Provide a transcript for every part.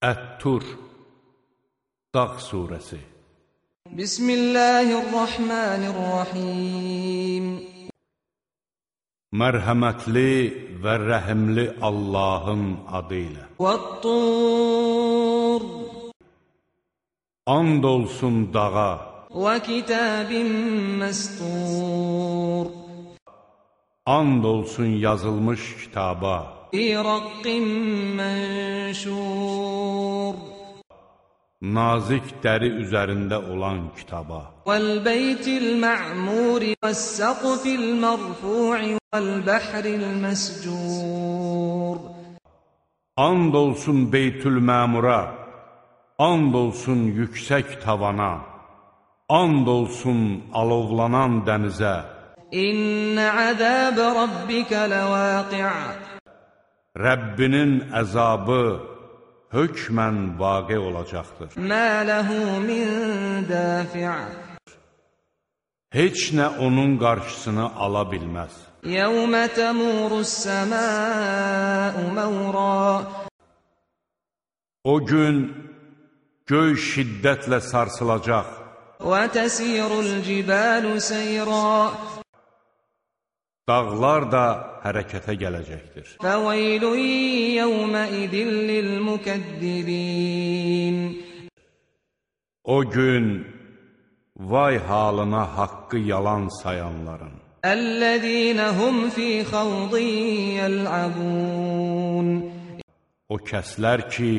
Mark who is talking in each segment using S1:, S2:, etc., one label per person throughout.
S1: Ət-Tur Dağ surəsi
S2: Bismillahirrahmanirrahim.
S1: Mərhəmətli və rəhimli Allahın adı ilə.
S2: Vətt-Tur
S1: And olsun dağa.
S2: Və kitabin məstur
S1: And olsun yazılmış kitaba.
S2: فِي رَقٍّ مَّنشُورٍ
S1: Nazik dəri üzərində olan kitaba
S2: وَالْبَيْتِ الْمَعْمُورِ وَالسَّقْفِ الْمَرْفُوعِ وَالْبَحْرِ الْمَسْجُورِ
S1: And olsun Beytül Məmura And olsun yüksək tavana And olsun alovlanan dənizə
S2: إِنَّ عَذَابَ رَبِّكَ لَوَاقِعٌ
S1: Rəbbinin əzabı hökmən vaqe olacaqdır.
S2: Mə ləhu min dafiə.
S1: Heç nə onun qarşısını ala bilməz.
S2: Yəvmə təmurus səməu məvra.
S1: O gün göy şiddətlə sarsılacaq.
S2: Və təsirul cibalu seyrə.
S1: Dağlar da hərəkətə gələcəkdir.
S2: Fəveylun yevmə idin lil mukəddirin
S1: O gün vay halına haqqı yalan sayanların.
S2: Əlləzinəhum fi xavdin yəl'abun
S1: O kəslər ki,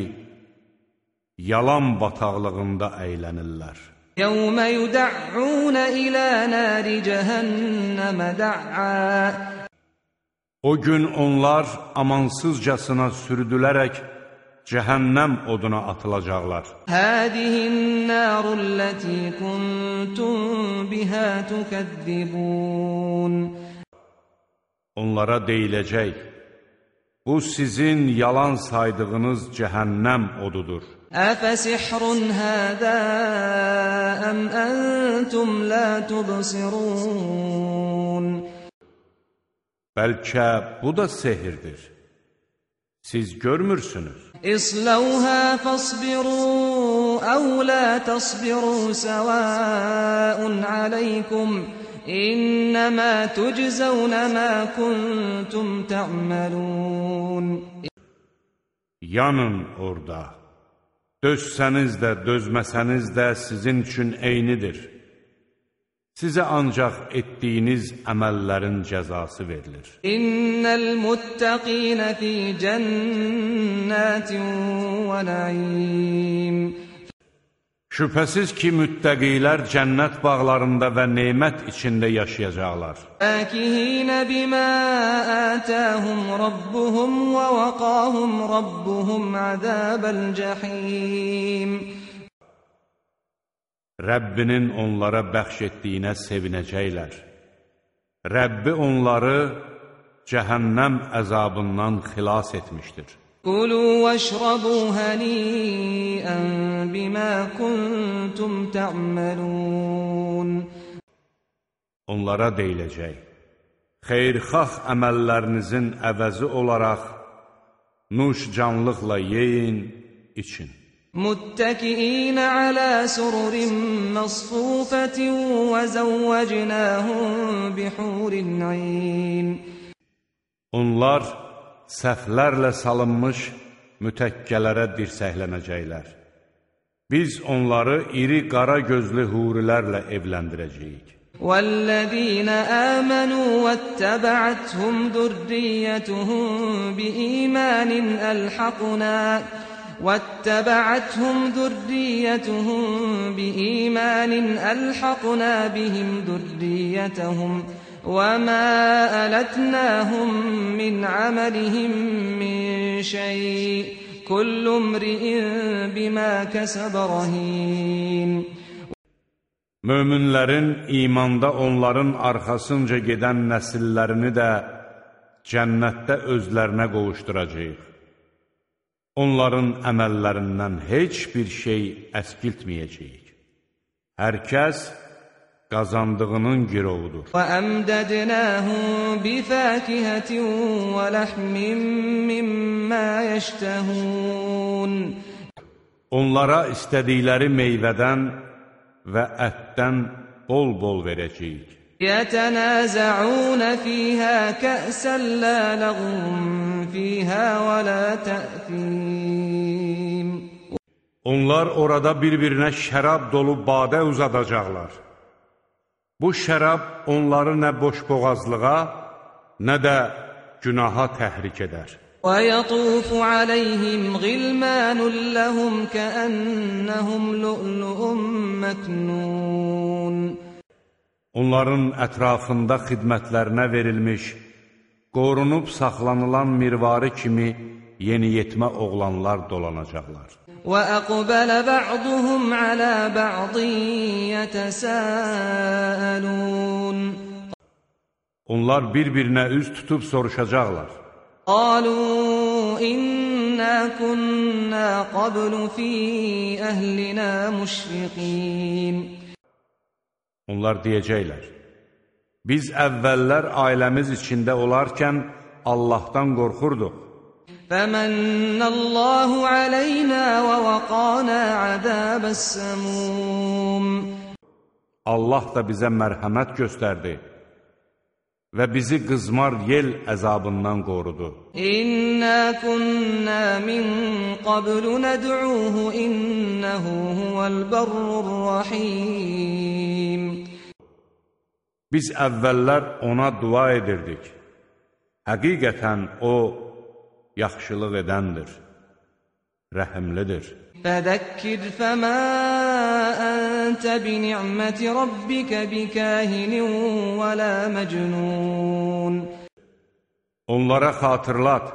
S1: yalan bataqlığında əylənirlər.
S2: Yəvmə yudə'un ilə nəri cəhənnəmə də'a
S1: O gün onlar amansızcasına sürüdülərək cəhənnəm oduna atılacaqlar.
S2: Hədihin narul lati kuntum biha tukazzibun.
S1: Onlara deyiləcək: Bu sizin yalan saydığınız cəhənnəm odudur.
S2: Əfəsihrun hada əm entum la tubsirun
S1: Bəlkə bu da sehirdir. Siz görmürsünüz.
S2: İslauha fasbiru əv la tasbiru səvəun aleykum İnnəmə tüczəvnə mə kuntum tə'məlun
S1: Yanın orada. Dözsəniz də, dözməsəniz də sizin üçün eynidir. Sizə ancaq etdiyiniz əməllərin cəzası verilir.
S2: İnnal muttaqina fi cennatin və naim.
S1: Şübhəsiz ki, müttəqilər cənnət bağlarında və nemət içində yaşayacaqlar.
S2: Əkihinə bimə ətəhum Rabbuhum və vəqahum Rabbuhum əzəbəl cəhim.
S1: Rəbbinin onlara bəxş etdiyinə sevinəcəklər. Rəbbi onları cəhənnəm əzabından xilas etmişdir.
S2: Qulu vəşrabu həniyən bimə kuntum tə'məlun
S1: Onlara deyiləcək, xeyrxax əməllərinizin əvəzi olaraq nuş canlıqla yeyin, için.
S2: متكئين على سرر مصفوفة وزوجناهم بحور عين
S1: Onlar səhvlərlə salınmış mütəkkələrə dirsəklənəcəklər. Biz onları iri qara gözlü hurilərlə evləndirəcəyik.
S2: والذين آمنوا واتبعتهم ذريتهم بإيمان ألحقنا واتبعتهم ذريتهم بإيمان ألحقنا بهم ذريتهم وما ألتناهم من عملهم من شيء كل امرئ بما كسب رهين
S1: Möminlərin imanda onların arxasınca gedən nəsillərini də cənnətdə özlərinə qovuşduracaq. Onların əməllərindən heç bir şey əskiltməyəcəyik. Hər kəs qazandığının girovudur.
S2: Və əmdədnəhum bi fəkihətin və ləhmin mimmə yəştəhun.
S1: Onlara istədikləri meyvədən və ətdən bol-bol verəcəyik.
S2: يتنازعون فيها كأسا لا لغو فيها ولا تأثيم
S1: Onlar orada bir-birinə şərab dolu badə uzadacaqlar. Bu şərab onları nə boşboğazlığa, nə də günaha təhrik edər.
S2: ويطوف عليهم غلمان لهم كأنهم لؤلؤ مكنون
S1: Onların ətrafında xidmətlərinə verilmiş, qorunub saxlanılan mirvarı kimi yeniyetmə oğlanlar dolanacaqlar.
S2: وأقبل بعضهم على بعض يتساءلون
S1: Onlar bir-birinə üz tutub soruşacaqlar.
S2: قالوا إنا كنا قبل في أهلنا مشفقين
S1: Onlar deyəcəklər, Biz əvvəllər ailəmiz içində olarkən Allahdan qorxurduq.
S2: Fəmənnəllahu aleynə və vəqanə əzəbəs-səmum.
S1: Allah da bizə mərhəmət göstərdi və bizi qızmar yel əzabından qorudu.
S2: İnna kunna min qablu ned'uhu innehu huvel barrur rahim.
S1: Biz əvvəllər ona dua edirdik. Həqiqətən o, yaxşılıq edəndir, rəhimlidir.
S2: Fədəkkir fəmə əntə bi ni'məti rabbikə bi kəhinin və lə məcnun.
S1: Onlara xatırlat,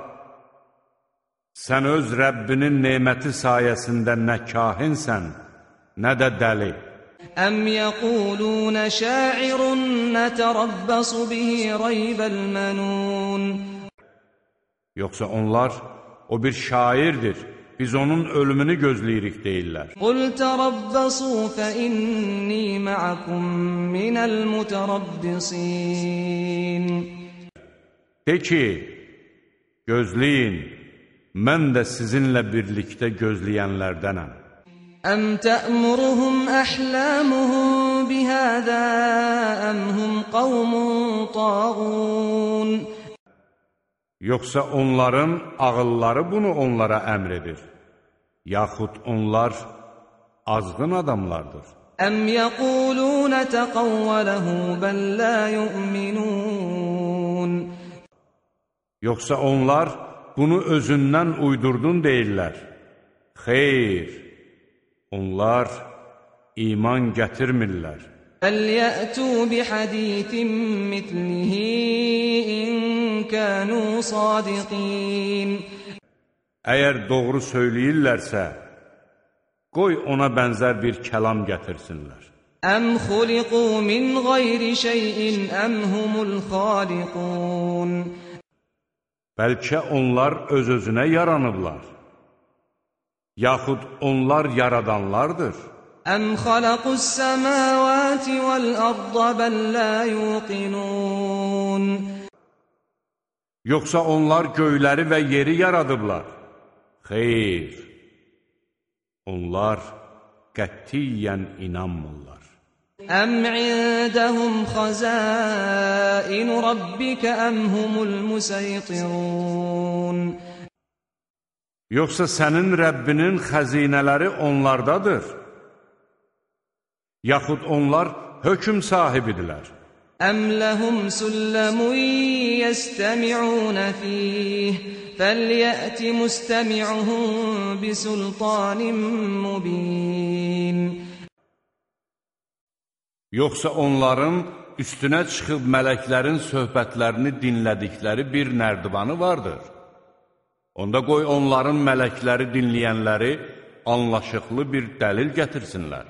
S1: sən öz Rəbbinin neməti sayəsində nə kahinsən, nə də dəli.
S2: أم يقولون شاعر نتربص به ريب المنون
S1: Yoxsa onlar, o bir şairdir, biz onun ölümünü gözləyirik deyirlər.
S2: قل تربصوا فإني معكم من المتربصين
S1: De ki, gözləyin, mən də sizinlə birlikdə gözləyənlərdənəm.
S2: أم تأمرهم أحلامهم بهذا أم هم قوم طاغون
S1: Yoxsa onların ağılları bunu onlara əmr edir, yaxud onlar azğın adamlardır.
S2: أم يقولون تقوله بل لا يؤمنون
S1: Yoxsa onlar bunu özündən uydurdun deyirlər. Xeyr, Onlar iman gətirmirlər.
S2: Əl-yətu bi hadisin mislihi in kanu sadiqin.
S1: Əgər doğru söyləyirlərsə, qoy ona bənzər bir kəlam gətirsinlər.
S2: Əm xuliqu min ğayri şeyin əm humul xaliqun.
S1: Bəlkə onlar öz-özünə yaranıblar yaxud onlar yaradanlardır.
S2: Əm xalaqus səməvəti vəl ərdə bəl la yuqinun.
S1: Yoxsa onlar göyləri və yeri yaradıblar? Xeyr. Onlar qətiyyən inanmırlar.
S2: Əm indəhum xəzain rabbikə əm humul musaytirun.
S1: Yoxsa sənin Rəbbinin xəzinələri onlardadır, yaxud onlar hökum sahibidirlər.
S2: Əm ləhum sülləmun yəstəmi'unə fiyh, fəlyəti müstəmi'uhum bisultanin mubin.
S1: Yoxsa onların üstünə çıxıb mələklərin söhbətlərini dinlədikləri bir nərdivanı vardır. Onda qoy onların mələkləri dinləyənləri anlaşıqlı bir dəlil gətirsinlər.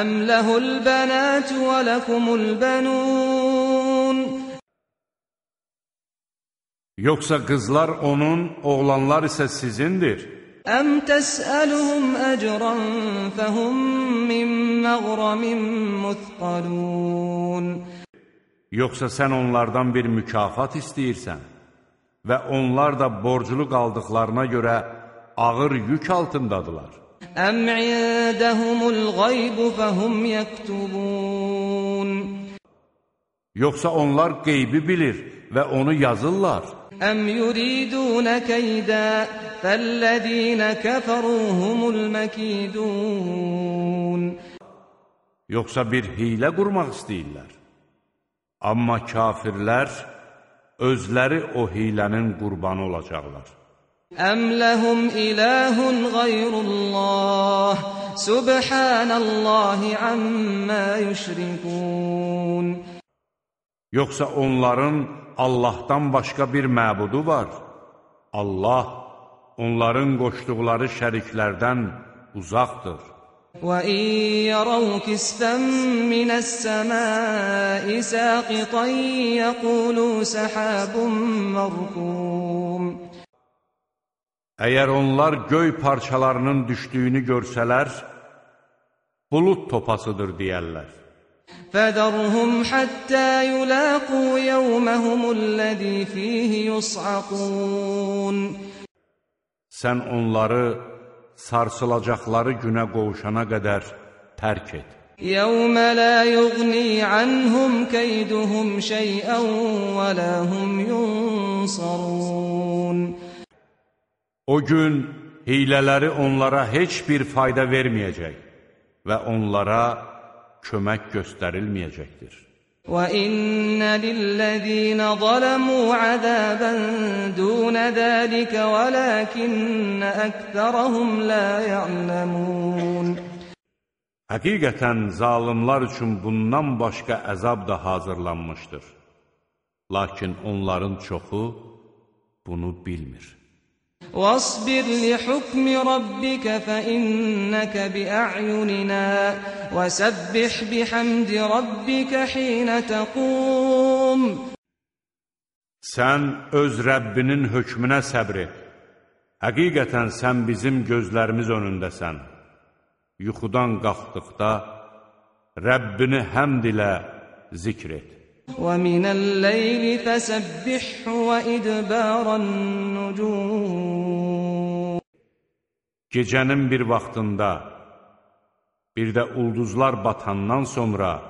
S2: Əm ləhul bənət və ləkumul bənun
S1: Yoxsa qızlar onun, oğlanlar isə sizindir.
S2: Əm təsəluhum əcran fəhum min məğramin müthqalun
S1: Yoxsa sən onlardan bir mükafat istəyirsən? və onlar da borclu qaldıqlarına görə ağır yük altındadılar.
S2: Əm indəhumul qaybu fəhum yəktubun
S1: Yoxsa onlar qeybi bilir və onu yazırlar.
S2: Əm yuridunə keydə fəlləzinə kəfəruhumul məkidun
S1: Yoxsa bir hiylə qurmaq istəyirlər. Amma kafirlər özləri o hilənin qurbanı olacaqlar.
S2: Əm ləhum iləhun qayrullah, subhanallahi əmmə yüşrikun.
S1: Yoxsa onların Allahdan başqa bir məbudu var. Allah onların qoşduqları şəriklərdən uzaqdır.
S2: وَإِن يَرَوْا كِسْفًا مِّنَ السَّمَاءِ سَاقِطًا يَقُولُوا سَحَابٌ مَّرْكُومٌ
S1: Əgər onlar göy parçalarının düşdüyünü görsələr, bulud topasıdır deyərlər.
S2: فَذَرْهُمْ حَتَّىٰ يُلَاقُوا يَوْمَهُمُ الَّذِي فِيهِ يُصْعَقُونَ
S1: Sən onları sarsılacaqları günə qovuşana qədər tərk et.
S2: يَوْمَ لَا يُغْنِي عَنْهُمْ كَيْدُهُمْ شَيْئًا وَلَا هُمْ يُنصَرُونَ
S1: O gün hilələri onlara heç bir fayda verməyəcək və onlara kömək göstərilməyəcəkdir.
S2: وَإِنَّ لِلَّذِينَ ظَلَمُوا عَذَابًا دُونَ ذَلِكَ وَلَكِنَّ أَكْثَرَهُمْ لَا يَعْلَمُونَ
S1: Həqiqətən zalimlar üçün bundan başqa əzab da hazırlanmışdır. Lakin onların çoxu bunu bilmir.
S2: وَاصْبِرْ لِحُكْمِ رَبِّكَ فَإِنَّكَ بِأَعْيُنِنَا وَسَبِّحْ بِحَمْدِ رَبِّكَ حِينَ تَقُومُ
S1: Sən öz Rəbbinin hökmünə səbr et. Həqiqətən sən bizim gözlərimiz önündəsən. Yuxudan qalxdıqda Rəbbini həmd ilə zikr et.
S2: وَمِنَ اللَّيْلِ فَسَبِّحْهُ وَإِدْبَارَ النُّجُومِ
S1: Gecənin bir vaxtında, bir də ulduzlar batandan sonra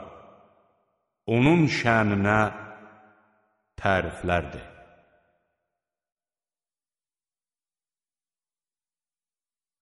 S1: onun şəninə təriflərdir.